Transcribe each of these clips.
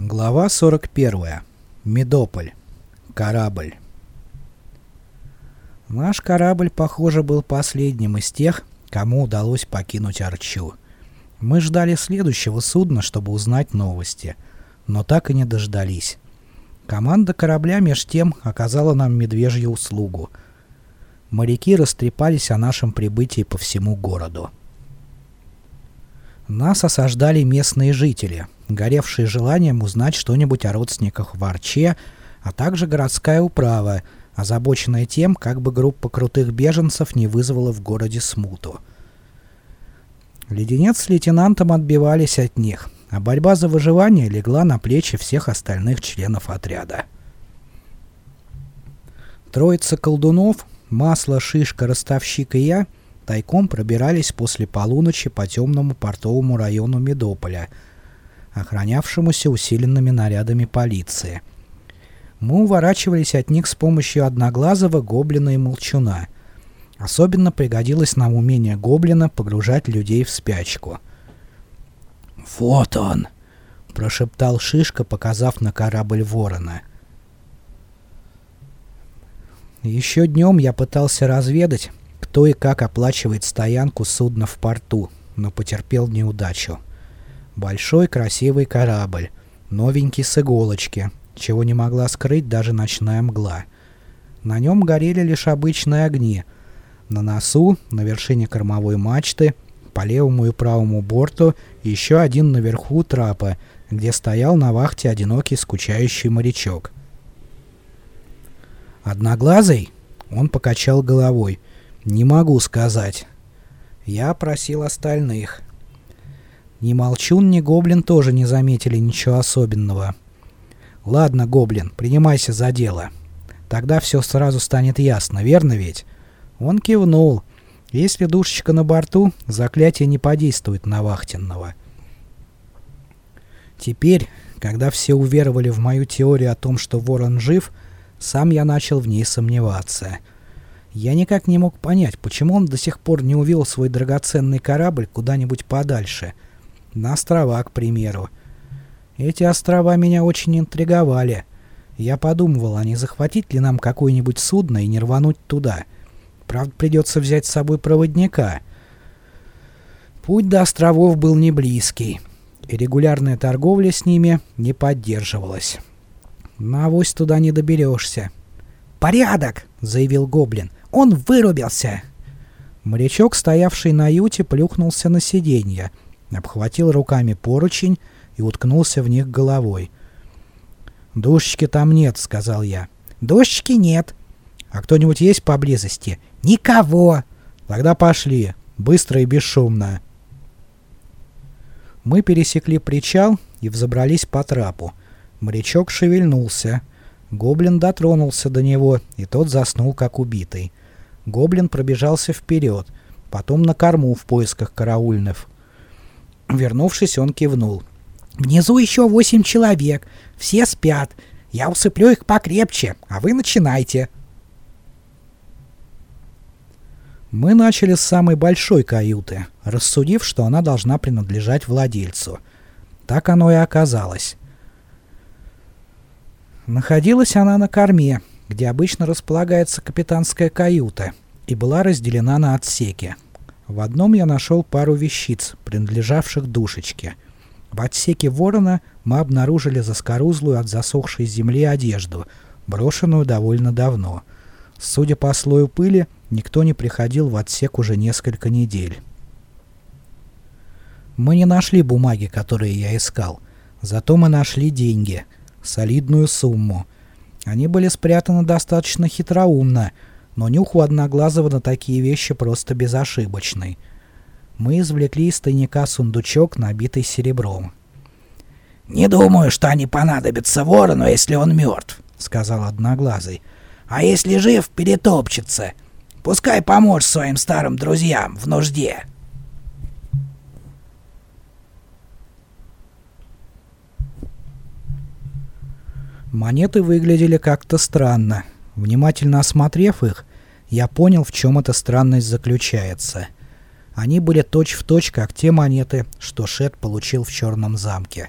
Глава 41. Медополь. Корабль. Наш корабль, похоже, был последним из тех, кому удалось покинуть Арчу. Мы ждали следующего судна, чтобы узнать новости, но так и не дождались. Команда корабля меж тем оказала нам медвежью услугу. Моряки растрепались о нашем прибытии по всему городу. Нас осаждали местные жители, горевшие желанием узнать что-нибудь о родственниках в Арче, а также городская управа, озабоченная тем, как бы группа крутых беженцев не вызвала в городе смуту. Леденец с лейтенантом отбивались от них, а борьба за выживание легла на плечи всех остальных членов отряда. Троица колдунов, масло, шишка, ростовщик и я — тайком пробирались после полуночи по темному портовому району Медополя, охранявшемуся усиленными нарядами полиции. Мы уворачивались от них с помощью одноглазого гоблина и молчуна. Особенно пригодилось нам умение гоблина погружать людей в спячку. «Вот он!» — прошептал Шишка, показав на корабль ворона. Еще днем я пытался разведать, кто и как оплачивает стоянку судна в порту, но потерпел неудачу. Большой красивый корабль, новенький с иголочки, чего не могла скрыть даже ночная мгла. На нем горели лишь обычные огни. На носу, на вершине кормовой мачты, по левому и правому борту еще один наверху трапа, где стоял на вахте одинокий скучающий морячок. «Одноглазый?» Он покачал головой. «Не могу сказать». Я просил остальных. Ни Молчун, ни Гоблин тоже не заметили ничего особенного. «Ладно, Гоблин, принимайся за дело. Тогда все сразу станет ясно, верно ведь?» Он кивнул. Если душечка на борту, заклятие не подействует на вахтенного. Теперь, когда все уверовали в мою теорию о том, что ворон жив, сам я начал в ней сомневаться — я никак не мог понять, почему он до сих пор не увел свой драгоценный корабль куда-нибудь подальше. На острова, к примеру. Эти острова меня очень интриговали. Я подумывал, а не захватить ли нам какое-нибудь судно и не рвануть туда. Правда, придется взять с собой проводника. Путь до островов был не близкий, и регулярная торговля с ними не поддерживалась. На авось туда не доберешься. «Порядок!» — заявил Гоблин. Он вырубился!» Морячок, стоявший на юте, плюхнулся на сиденье, обхватил руками поручень и уткнулся в них головой. «Душечки там нет», — сказал я. «Душечки нет». «А кто-нибудь есть поблизости?» «Никого!» «Тогда пошли, быстро и бесшумно». Мы пересекли причал и взобрались по трапу. Морячок шевельнулся. Гоблин дотронулся до него, и тот заснул, как убитый. Гоблин пробежался вперед, потом на корму в поисках караульных. Вернувшись, он кивнул. «Внизу еще восемь человек. Все спят. Я усыплю их покрепче, а вы начинайте». Мы начали с самой большой каюты, рассудив, что она должна принадлежать владельцу. Так оно и оказалось. Находилась она на корме, где обычно располагается капитанская каюта, и была разделена на отсеки. В одном я нашел пару вещиц, принадлежавших душечке. В отсеке ворона мы обнаружили заскорузлую от засохшей земли одежду, брошенную довольно давно. Судя по слою пыли, никто не приходил в отсек уже несколько недель. Мы не нашли бумаги, которые я искал. Зато мы нашли деньги. Солидную сумму — они были спрятаны достаточно хитроумно, но нюх у Одноглазого на такие вещи просто безошибочный. Мы извлекли из тайника сундучок, набитый серебром. «Не думаю, что они понадобятся ворону, если он мертв», — сказал Одноглазый. «А если жив, перетопчется. Пускай поможет своим старым друзьям в нужде». Монеты выглядели как-то странно. Внимательно осмотрев их, я понял, в чем эта странность заключается. Они были точь-в-точь, точь, как те монеты, что Шет получил в Черном замке.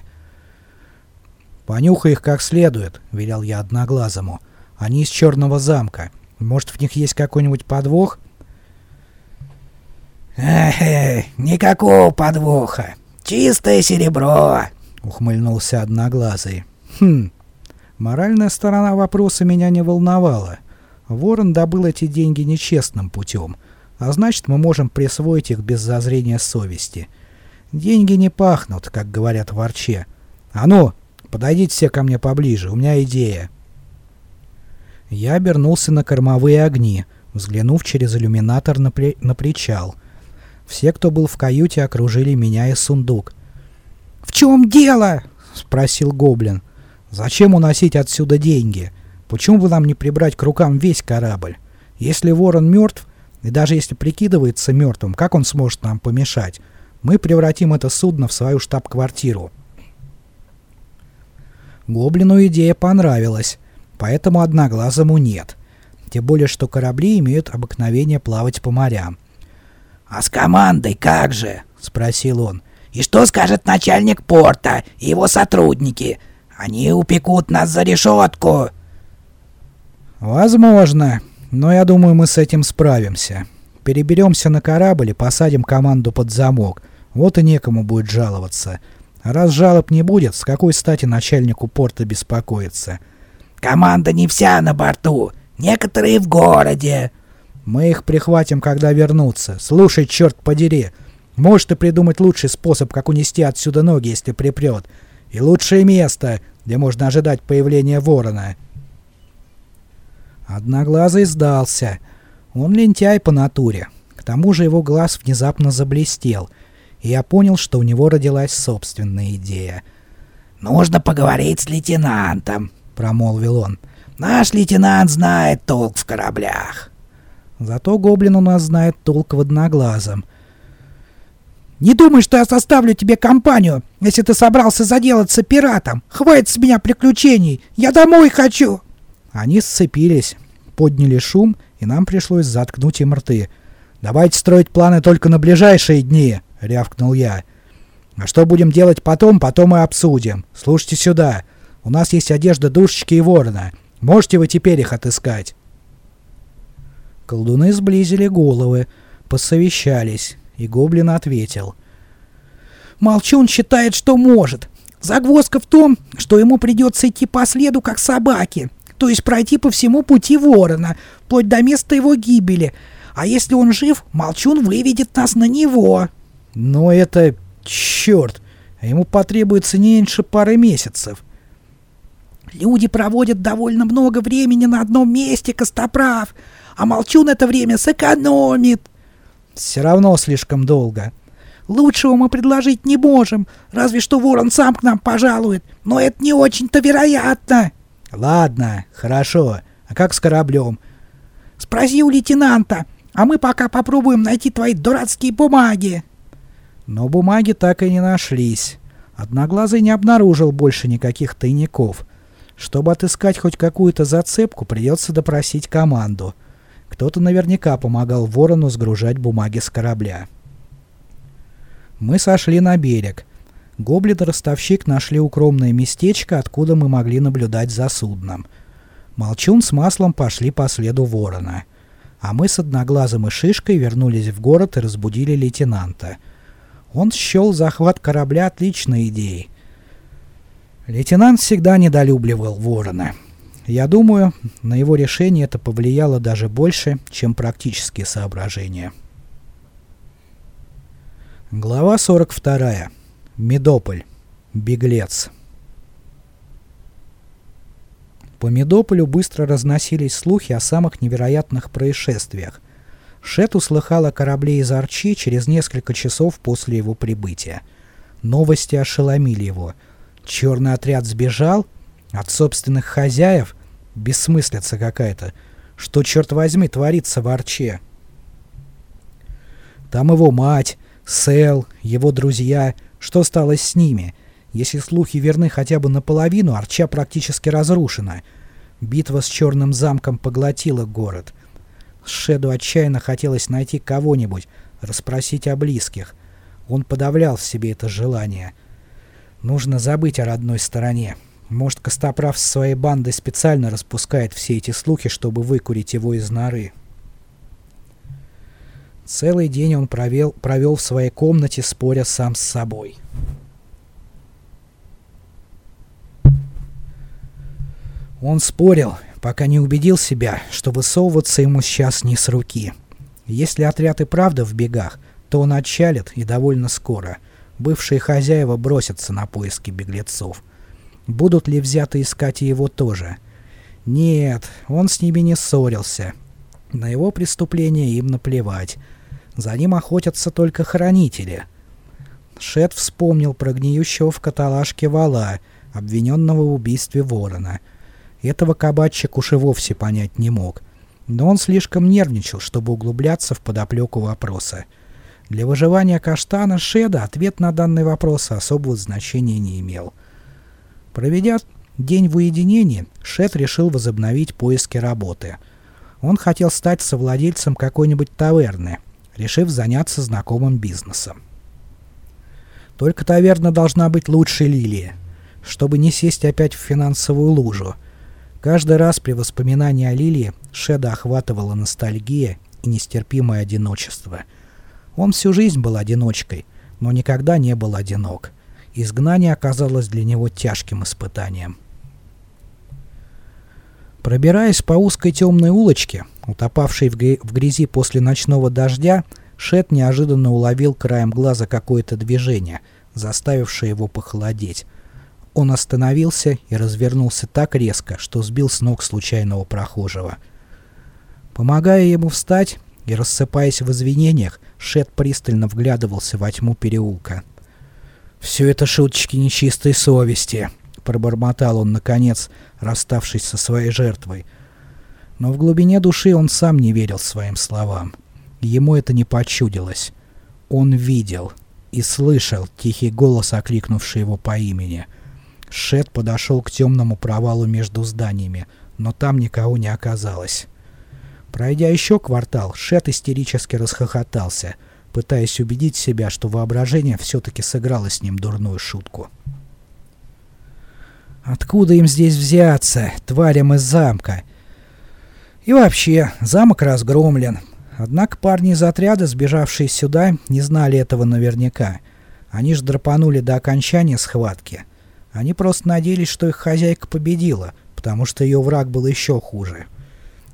«Понюхай их как следует», — велел я одноглазому. «Они из черного замка. Может, в них есть какой-нибудь подвох?» «Эх, никакого подвоха. Чистое серебро», — ухмыльнулся одноглазый. «Хм, моральная сторона вопроса меня не волновала. Ворон добыл эти деньги нечестным путем, а значит, мы можем присвоить их без зазрения совести. Деньги не пахнут, как говорят в Арче. А ну, подойдите все ко мне поближе, у меня идея». Я обернулся на кормовые огни, взглянув через иллюминатор на, при... на причал. Все, кто был в каюте, окружили меня и сундук. «В чем дело?» — спросил Гоблин. «Зачем уносить отсюда деньги? Почему бы нам не прибрать к рукам весь корабль? Если ворон мертв, и даже если прикидывается мертвым, как он сможет нам помешать? Мы превратим это судно в свою штаб-квартиру». Гоблину идея понравилась, поэтому одноглазому нет. Тем более, что корабли имеют обыкновение плавать по морям. «А с командой как же?» — спросил он. «И что скажет начальник порта и его сотрудники? Они упекут нас за решетку!» «Возможно, но я думаю, мы с этим справимся. Переберемся на корабль и посадим команду под замок. Вот и некому будет жаловаться. А раз жалоб не будет, с какой стати начальнику порта беспокоиться?» «Команда не вся на борту, некоторые в городе», мы их прихватим, когда вернутся. Слушай, черт подери. Можешь ты придумать лучший способ, как унести отсюда ноги, если припрет. И лучшее место, где можно ожидать появления ворона. Одноглазый сдался. Он лентяй по натуре. К тому же его глаз внезапно заблестел. И я понял, что у него родилась собственная идея. «Нужно поговорить с лейтенантом», — промолвил он. «Наш лейтенант знает толк в кораблях». Зато гоблин у нас знает толк в одноглазом. «Не думай, что я составлю тебе компанию, если ты собрался заделаться пиратом. Хватит с меня приключений. Я домой хочу!» Они сцепились, подняли шум, и нам пришлось заткнуть им рты. «Давайте строить планы только на ближайшие дни!» — рявкнул я. «А что будем делать потом, потом и обсудим. Слушайте сюда. У нас есть одежда душечки и ворона. Можете вы теперь их отыскать?» Колдуны сблизили головы, посовещались, и гоблин ответил. «Молчун считает, что может. Загвоздка в том, что ему придется идти по следу, как собаки, то есть пройти по всему пути ворона, вплоть до места его гибели. А если он жив, Молчун выведет нас на него». «Но это... черт! Ему потребуется не меньше пары месяцев». «Люди проводят довольно много времени на одном месте, Костоправ а Молчун это время сэкономит. Все равно слишком долго. Лучшего мы предложить не можем, разве что ворон сам к нам пожалует, но это не очень-то вероятно. Ладно, хорошо. А как с кораблем? Спроси у лейтенанта, а мы пока попробуем найти твои дурацкие бумаги. Но бумаги так и не нашлись. Одноглазый не обнаружил больше никаких тайников. Чтобы отыскать хоть какую-то зацепку, придется допросить команду. Кто-то наверняка помогал ворону сгружать бумаги с корабля. Мы сошли на берег. Гоблин и ростовщик нашли укромное местечко, откуда мы могли наблюдать за судном. Молчун с маслом пошли по следу ворона. А мы с Одноглазым и Шишкой вернулись в город и разбудили лейтенанта. Он счел захват корабля отличной идеей. Лейтенант всегда недолюбливал ворона. Я думаю, на его решение это повлияло даже больше, чем практические соображения. Глава 42. Медополь. Беглец. По Медополю быстро разносились слухи о самых невероятных происшествиях. Шет услыхал о корабле из Арчи через несколько часов после его прибытия. Новости ошеломили его. Черный отряд сбежал от собственных хозяев Бессмыслица какая-то. Что, черт возьми, творится в Арче? Там его мать, Сэл, его друзья. Что стало с ними? Если слухи верны хотя бы наполовину, Арча практически разрушена. Битва с Черным замком поглотила город. Шеду отчаянно хотелось найти кого-нибудь, расспросить о близких. Он подавлял в себе это желание. Нужно забыть о родной стороне. Может, Костоправ со своей бандой специально распускает все эти слухи, чтобы выкурить его из норы. Целый день он провел, провел в своей комнате, споря сам с собой. Он спорил, пока не убедил себя, что высовываться ему сейчас не с руки. Если отряд и правда в бегах, то он отчалит и довольно скоро. Бывшие хозяева бросятся на поиски беглецов. Будут ли взяты искать и его тоже? Нет, он с ними не ссорился. На его преступление им наплевать. За ним охотятся только хранители. Шет вспомнил про гниющего в каталажке вала, обвиненного в убийстве ворона. Этого кабачик уж и вовсе понять не мог. Но он слишком нервничал, чтобы углубляться в подоплеку вопроса. Для выживания каштана Шеда ответ на данный вопрос особого значения не имел. Проведя день в уединении, Шет решил возобновить поиски работы. Он хотел стать совладельцем какой-нибудь таверны, решив заняться знакомым бизнесом. Только таверна должна быть лучше Лилии, чтобы не сесть опять в финансовую лужу. Каждый раз при воспоминании о Лилии Шеда охватывала ностальгия и нестерпимое одиночество. Он всю жизнь был одиночкой, но никогда не был одинок. Изгнание оказалось для него тяжким испытанием. Пробираясь по узкой темной улочке, утопавшей в, в грязи после ночного дождя, Шет неожиданно уловил краем глаза какое-то движение, заставившее его похолодеть. Он остановился и развернулся так резко, что сбил с ног случайного прохожего. Помогая ему встать и рассыпаясь в извинениях, Шет пристально вглядывался во тьму переулка. «Все это шуточки нечистой совести», — пробормотал он, наконец, расставшись со своей жертвой. Но в глубине души он сам не верил своим словам. Ему это не почудилось. Он видел и слышал тихий голос, окликнувший его по имени. Шет подошел к темному провалу между зданиями, но там никого не оказалось. Пройдя еще квартал, Шет истерически расхохотался — пытаясь убедить себя, что воображение все-таки сыграло с ним дурную шутку. Откуда им здесь взяться, тварям из замка? И вообще, замок разгромлен. Однако парни из отряда, сбежавшие сюда, не знали этого наверняка. Они ж драпанули до окончания схватки. Они просто надеялись, что их хозяйка победила, потому что ее враг был еще хуже.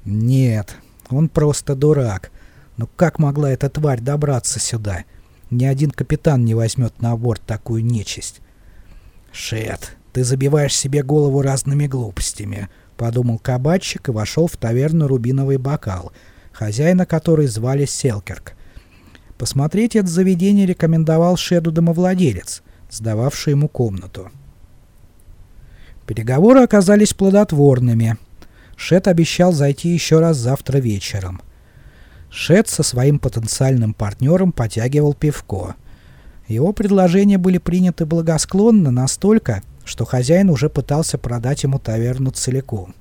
Нет, он просто дурак. Но как могла эта тварь добраться сюда? Ни один капитан не возьмет на борт такую нечисть. «Шет, ты забиваешь себе голову разными глупостями», — подумал кабачик и вошел в таверну «Рубиновый бокал», хозяина которой звали Селкерк. Посмотреть это заведение рекомендовал Шеду домовладелец, сдававший ему комнату. Переговоры оказались плодотворными. Шед обещал зайти еще раз завтра вечером. Шет со своим потенциальным партнером потягивал пивко. Его предложения были приняты благосклонно настолько, что хозяин уже пытался продать ему таверну целиком.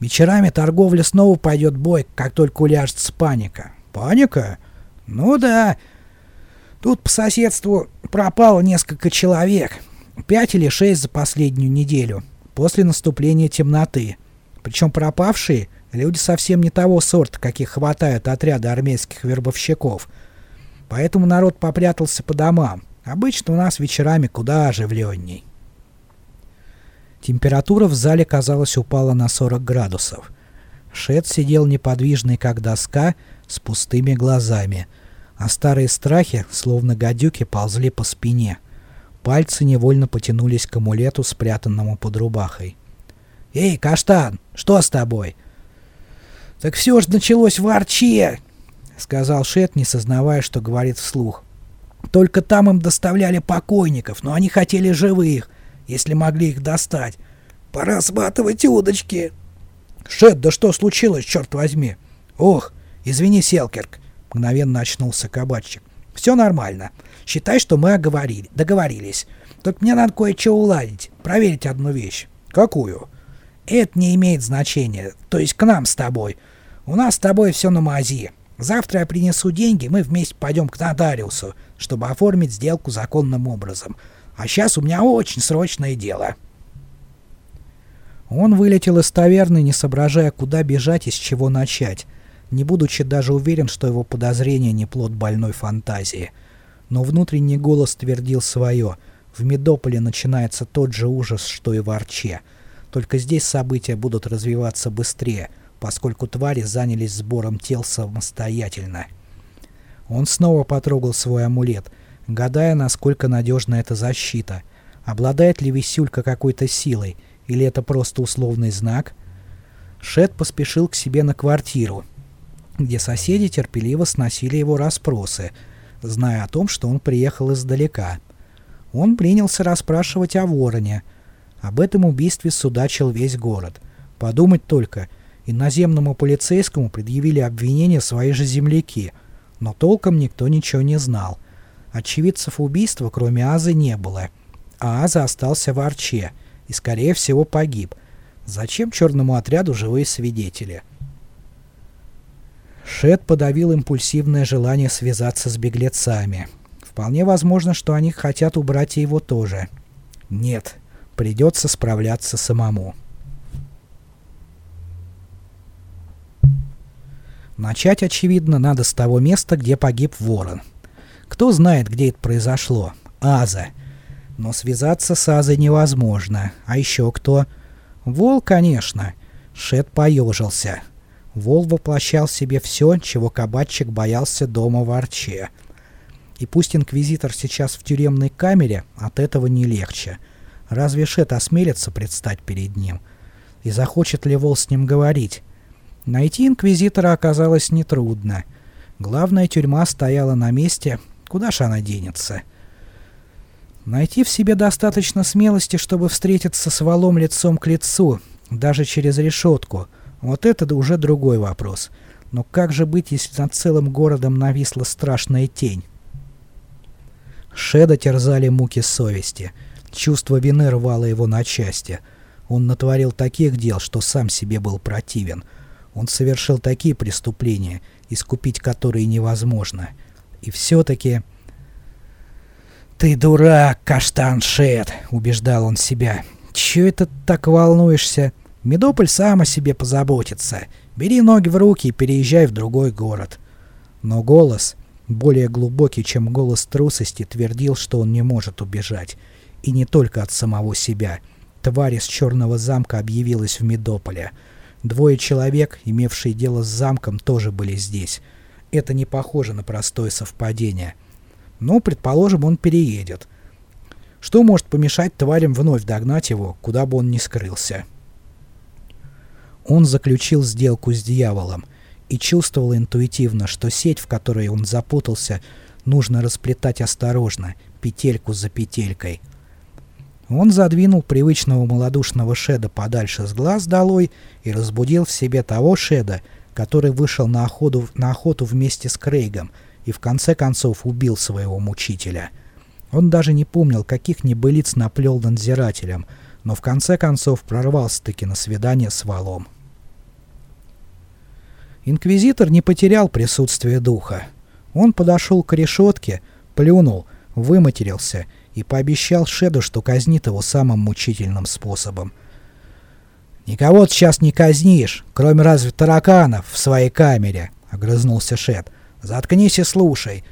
Вечерами торговля снова пойдет бой, как только уляжется паника. Паника? Ну да. Тут по соседству пропало несколько человек. Пять или шесть за последнюю неделю, после наступления темноты. Причем пропавшие Люди совсем не того сорта, каких хватает отряда армейских вербовщиков. Поэтому народ попрятался по домам. Обычно у нас вечерами куда оживленней. Температура в зале, казалось, упала на 40 градусов. Шет сидел неподвижный, как доска, с пустыми глазами, а старые страхи, словно гадюки, ползли по спине. Пальцы невольно потянулись к амулету, спрятанному под рубахой. «Эй, Каштан, что с тобой?» «Так все же началось в Арче!» — сказал Шет, не сознавая, что говорит вслух. «Только там им доставляли покойников, но они хотели живых, если могли их достать. Пора сматывать удочки!» «Шет, да что случилось, черт возьми?» «Ох, извини, Селкерк!» — мгновенно очнулся кабачик. «Все нормально. Считай, что мы оговорили, договорились. Только мне надо кое-что уладить, проверить одну вещь». «Какую?» «Это не имеет значения. То есть к нам с тобой. У нас с тобой все на мази. Завтра я принесу деньги, мы вместе пойдем к нотариусу, чтобы оформить сделку законным образом. А сейчас у меня очень срочное дело». Он вылетел из таверны, не соображая, куда бежать и с чего начать, не будучи даже уверен, что его подозрение не плод больной фантазии. Но внутренний голос твердил свое. В Медополе начинается тот же ужас, что и в Арче. Только здесь события будут развиваться быстрее, поскольку твари занялись сбором тел самостоятельно. Он снова потрогал свой амулет, гадая, насколько надежна эта защита. Обладает ли Висюлька какой-то силой, или это просто условный знак? Шет поспешил к себе на квартиру, где соседи терпеливо сносили его расспросы, зная о том, что он приехал издалека. Он принялся расспрашивать о вороне. Об этом убийстве судачил весь город. Подумать только, иноземному полицейскому предъявили обвинения свои же земляки, но толком никто ничего не знал. Очевидцев убийства, кроме Азы, не было. А Аза остался в Арче — и, скорее всего, погиб. Зачем черному отряду живые свидетели? Шет подавил импульсивное желание связаться с беглецами. Вполне возможно, что они хотят убрать и его тоже. Нет, придется справляться самому. Начать, очевидно, надо с того места, где погиб ворон. Кто знает, где это произошло? Аза. Но связаться с Азой невозможно. А еще кто? Вол, конечно. Шет поежился. Вол воплощал в себе все, чего кабачик боялся дома в Арче. И пусть инквизитор сейчас в тюремной камере, от этого не легче. Разве Шет осмелится предстать перед ним? И захочет ли Вол с ним говорить? Найти инквизитора оказалось нетрудно. Главная тюрьма стояла на месте, куда ж она денется? — Найти в себе достаточно смелости, чтобы встретиться с валом лицом к лицу, даже через решетку. Вот это уже другой вопрос. Но как же быть, если над целым городом нависла страшная тень? Шеда терзали муки совести. Чувство вины рвало его на части. Он натворил таких дел, что сам себе был противен. Он совершил такие преступления, искупить которые невозможно. И все-таки... «Ты дурак, Каштаншет!» — убеждал он себя. «Чё это так волнуешься? Медополь сам о себе позаботится. Бери ноги в руки и переезжай в другой город». Но голос, более глубокий, чем голос трусости, твердил, что он не может убежать. И не только от самого себя. Тварь из Черного замка объявилась в Медополе. Двое человек, имевшие дело с замком, тоже были здесь. Это не похоже на простое совпадение. Но, предположим, он переедет. Что может помешать тварям вновь догнать его, куда бы он ни скрылся? Он заключил сделку с дьяволом и чувствовал интуитивно, что сеть, в которой он запутался, нужно расплетать осторожно, петельку за петелькой. Он задвинул привычного малодушного Шеда подальше с глаз долой и разбудил в себе того Шеда, который вышел на охоту, на охоту вместе с Крейгом и в конце концов убил своего мучителя. Он даже не помнил, каких небылиц наплел надзирателям, но в конце концов прорвался-таки на свидание с валом. Инквизитор не потерял присутствие духа. Он подошел к решетке, плюнул, выматерился и пообещал Шеду, что казнит его самым мучительным способом. «Никого ты сейчас не казнишь, кроме разве тараканов в своей камере», — огрызнулся Шед. Заткнись и слушай.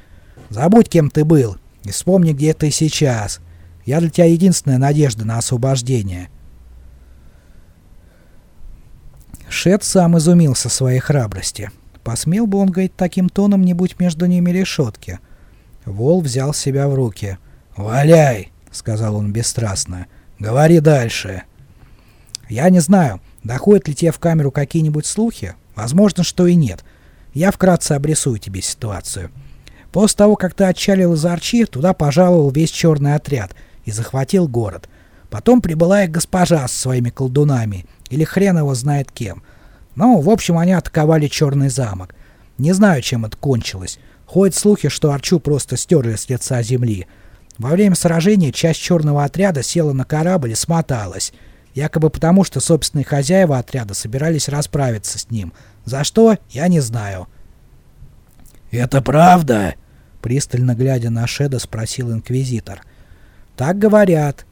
Забудь, кем ты был, и вспомни, где ты сейчас. Я для тебя единственная надежда на освобождение. Шет сам изумился своей храбрости. Посмел бы он говорить таким тоном, не будь между ними решетки. Вол взял себя в руки. «Валяй!» — сказал он бесстрастно. «Говори дальше». «Я не знаю, доходят ли тебе в камеру какие-нибудь слухи. Возможно, что и нет. Я вкратце обрисую тебе ситуацию. После того, как ты отчалил из Арчи, туда пожаловал весь черный отряд и захватил город. Потом прибыла их госпожа с своими колдунами, или хрен его знает кем. Ну, в общем, они атаковали черный замок. Не знаю, чем это кончилось. Ходят слухи, что Арчу просто стерли с лица земли. Во время сражения часть черного отряда села на корабль и смоталась. Якобы потому, что собственные хозяева отряда собирались расправиться с ним – за что, я не знаю. «Это правда?» — пристально глядя на Шеда, спросил Инквизитор. «Так говорят.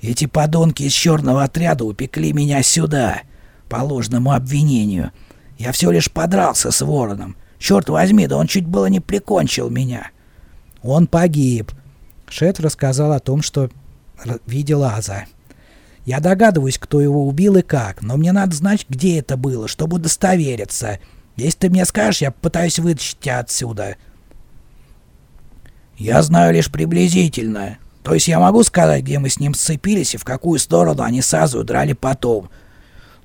Эти подонки из черного отряда упекли меня сюда, по ложному обвинению. Я все лишь подрался с вороном. Черт возьми, да он чуть было не прикончил меня. Он погиб. Шет рассказал о том, что видел Аза. Я догадываюсь, кто его убил и как, но мне надо знать, где это было, чтобы удостовериться. Если ты мне скажешь, я попытаюсь вытащить отсюда. Я знаю лишь приблизительно. То есть я могу сказать, где мы с ним сцепились и в какую сторону они с Азу драли потом.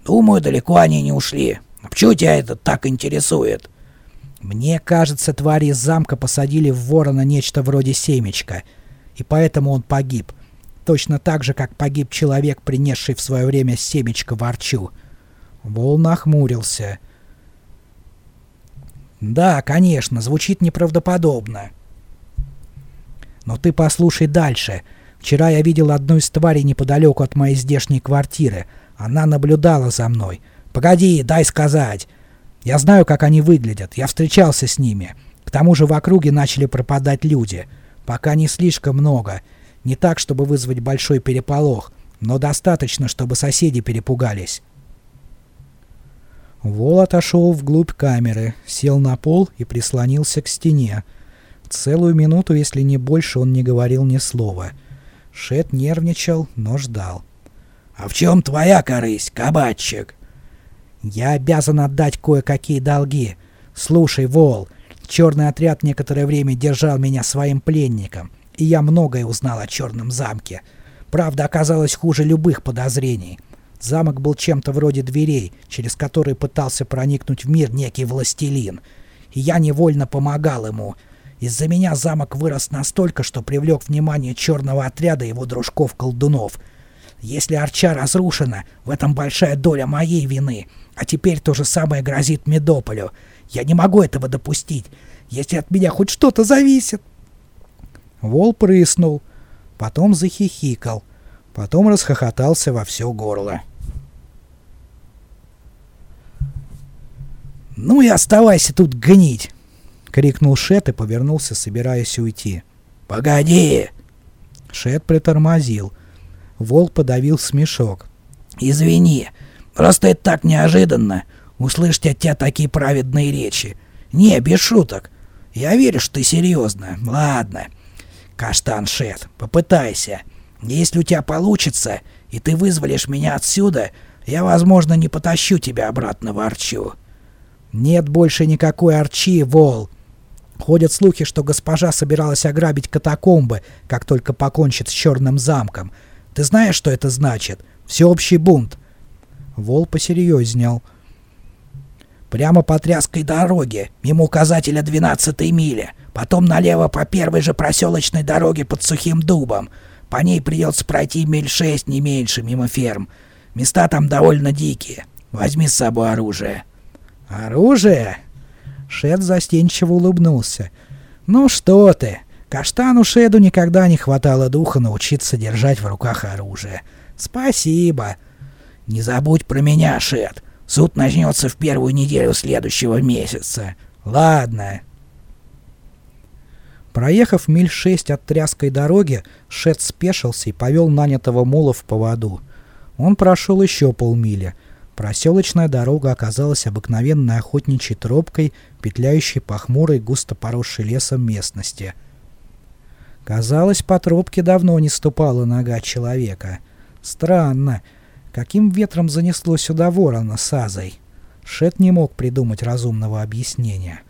Думаю, далеко они не ушли. А почему тебя это так интересует? Мне кажется, твари из замка посадили в ворона нечто вроде семечка, и поэтому он погиб. Точно так же, как погиб человек, принесший в свое время семечко ворчу. Вол нахмурился. «Да, конечно, звучит неправдоподобно. Но ты послушай дальше. Вчера я видел одну из тварей неподалеку от моей здешней квартиры. Она наблюдала за мной. Погоди, дай сказать. Я знаю, как они выглядят. Я встречался с ними. К тому же в округе начали пропадать люди. Пока не слишком много. Не так, чтобы вызвать большой переполох, но достаточно, чтобы соседи перепугались. Вол отошел вглубь камеры, сел на пол и прислонился к стене. Целую минуту, если не больше, он не говорил ни слова. Шет нервничал, но ждал. «А в чем твоя корысть, кабачик?» «Я обязан отдать кое-какие долги. Слушай, Вол, черный отряд некоторое время держал меня своим пленником, и я многое узнал о черном замке. Правда оказалась хуже любых подозрений. Замок был чем-то вроде дверей, через которые пытался проникнуть в мир некий властелин. И я невольно помогал ему — из-за меня замок вырос настолько, что привлек внимание черного отряда его дружков-колдунов. Если Арча разрушена, в этом большая доля моей вины. А теперь то же самое грозит Медополю. Я не могу этого допустить, если от меня хоть что-то зависит. Вол прыснул, потом захихикал, потом расхохотался во все горло. «Ну и оставайся тут гнить!» — крикнул Шет и повернулся, собираясь уйти. «Погоди!» Шет притормозил. Вол подавил смешок. «Извини, просто это так неожиданно, услышать от тебя такие праведные речи. Не, без шуток. Я верю, что ты серьезно. Ладно. Каштан Шет, попытайся. Если у тебя получится, и ты вызволишь меня отсюда, я, возможно, не потащу тебя обратно в Арчу». «Нет больше никакой Арчи, Вол!» Ходят слухи, что госпожа собиралась ограбить катакомбы, как только покончит с Черным замком. Ты знаешь, что это значит? Всеобщий бунт. Вол посерьезнел. Прямо по тряской дороге, мимо указателя 12-й мили. Потом налево по первой же проселочной дороге под сухим дубом. По ней придется пройти миль шесть, не меньше, мимо ферм. Места там довольно дикие. Возьми с собой оружие. Оружие? Шед застенчиво улыбнулся. «Ну что ты! Каштану Шеду никогда не хватало духа научиться держать в руках оружие. Спасибо!» «Не забудь про меня, Шед. Суд начнется в первую неделю следующего месяца. Ладно!» Проехав миль шесть от тряской дороги, Шед спешился и повел нанятого мула в поводу. Он прошел еще полмили — Проселочная дорога оказалась обыкновенной охотничьей тропкой, петляющей по хмурой, густо поросшей лесом местности. Казалось, по тропке давно не ступала нога человека. Странно, каким ветром занесло сюда ворона с Азой? Шет не мог придумать разумного объяснения.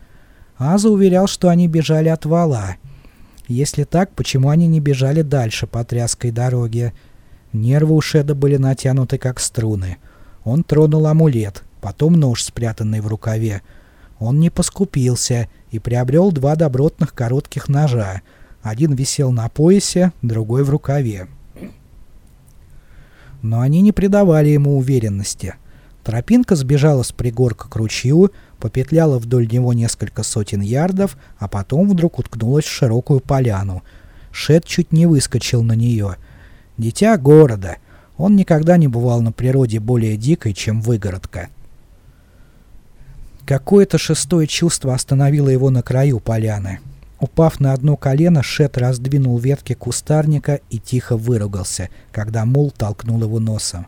Аза уверял, что они бежали от вала. Если так, почему они не бежали дальше по тряской дороге? Нервы у Шеда были натянуты как струны. Он тронул амулет, потом нож, спрятанный в рукаве. Он не поскупился и приобрел два добротных коротких ножа. Один висел на поясе, другой в рукаве. Но они не придавали ему уверенности. Тропинка сбежала с пригорка к ручью, попетляла вдоль него несколько сотен ярдов, а потом вдруг уткнулась в широкую поляну. Шет чуть не выскочил на нее. «Дитя города!» Он никогда не бывал на природе более дикой, чем выгородка. Какое-то шестое чувство остановило его на краю поляны. Упав на одно колено, Шет раздвинул ветки кустарника и тихо выругался, когда мул толкнул его носом.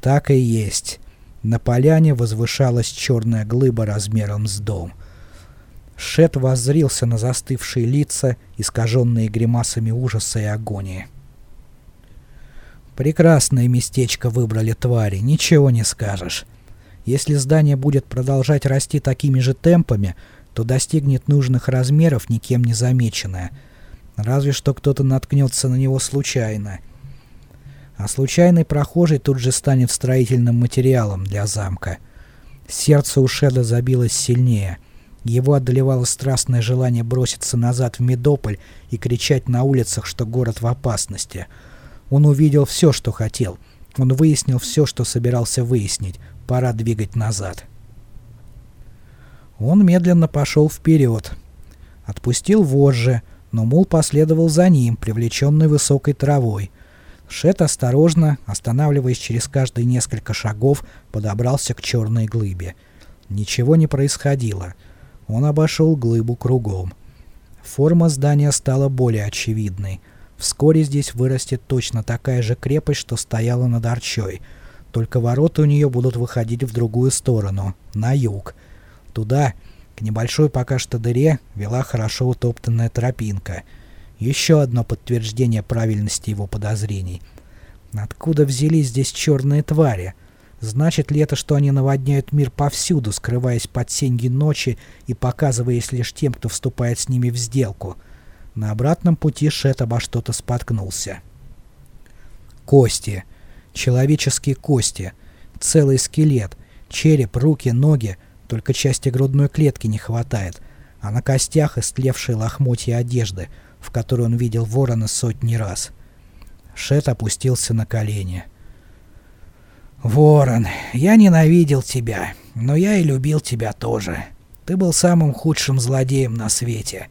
Так и есть. На поляне возвышалась черная глыба размером с дом. Шет воззрился на застывшие лица, искаженные гримасами ужаса и агонии. Прекрасное местечко выбрали твари, ничего не скажешь. Если здание будет продолжать расти такими же темпами, то достигнет нужных размеров, никем не замеченное. Разве что кто-то наткнется на него случайно. А случайный прохожий тут же станет строительным материалом для замка. Сердце у Шеда забилось сильнее. Его одолевало страстное желание броситься назад в Медополь и кричать на улицах, что город в опасности. Он увидел все, что хотел. Он выяснил все, что собирался выяснить. Пора двигать назад. Он медленно пошел вперед. Отпустил вожжи, но мул последовал за ним, привлеченный высокой травой. Шет осторожно, останавливаясь через каждые несколько шагов, подобрался к черной глыбе. Ничего не происходило. Он обошел глыбу кругом. Форма здания стала более очевидной. Вскоре здесь вырастет точно такая же крепость, что стояла над Арчой. Только ворота у нее будут выходить в другую сторону, на юг. Туда, к небольшой пока что дыре, вела хорошо утоптанная тропинка. Еще одно подтверждение правильности его подозрений. Откуда взялись здесь черные твари? Значит ли это, что они наводняют мир повсюду, скрываясь под сеньги ночи и показываясь лишь тем, кто вступает с ними в сделку? На обратном пути Шет обо что-то споткнулся. Кости. Человеческие кости. Целый скелет. Череп, руки, ноги — только части грудной клетки не хватает, а на костях истлевшие лохмотья одежды, в которой он видел ворона сотни раз. Шет опустился на колени. «Ворон, я ненавидел тебя, но я и любил тебя тоже. Ты был самым худшим злодеем на свете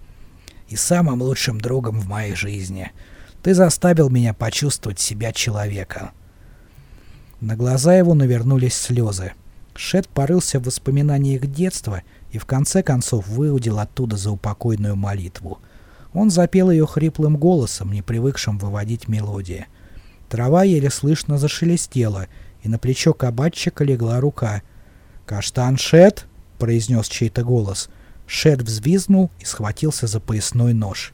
и самым лучшим другом в моей жизни. Ты заставил меня почувствовать себя человеком». На глаза его навернулись слезы. Шет порылся в воспоминаниях детства и в конце концов выудил оттуда заупокойную молитву. Он запел ее хриплым голосом, не привыкшим выводить мелодии. Трава еле слышно зашелестела, и на плечо кабачика легла рука. «Каштан Шет!» — произнес чей-то голос. Шет взвизнул и схватился за поясной нож.